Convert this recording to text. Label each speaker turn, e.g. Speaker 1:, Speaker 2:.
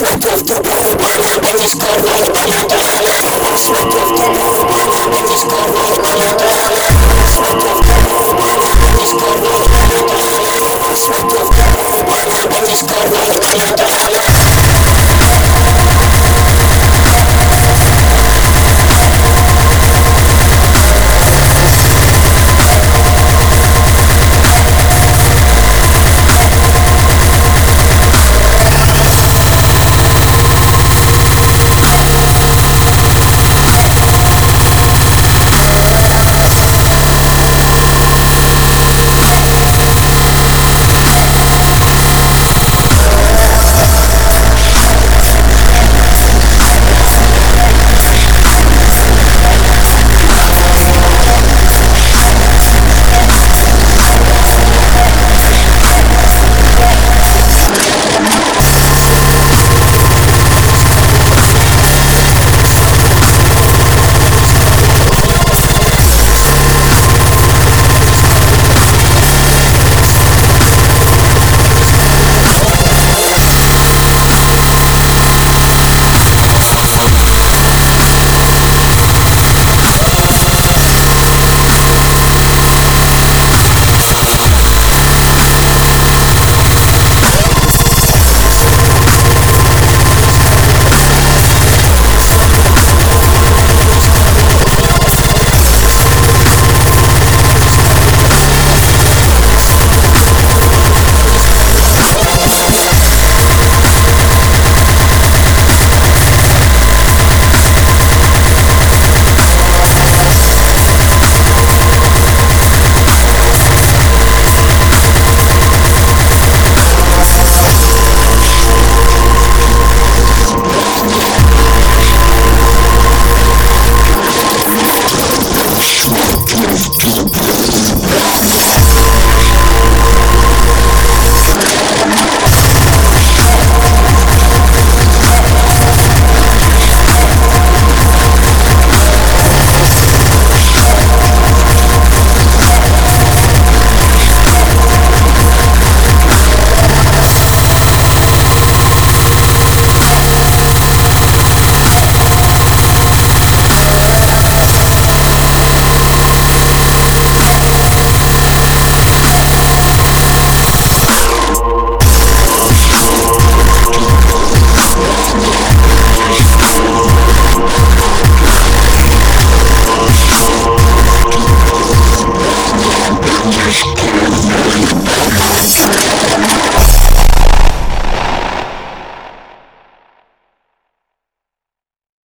Speaker 1: Мотив губная броня, да ни в кого не понятая она Мотив губная броня, да ни в кого не понятая она Мотив губная броня, да ни в кого не понятая она Мотив губная броня, да ни в кого не понятая она
Speaker 2: to the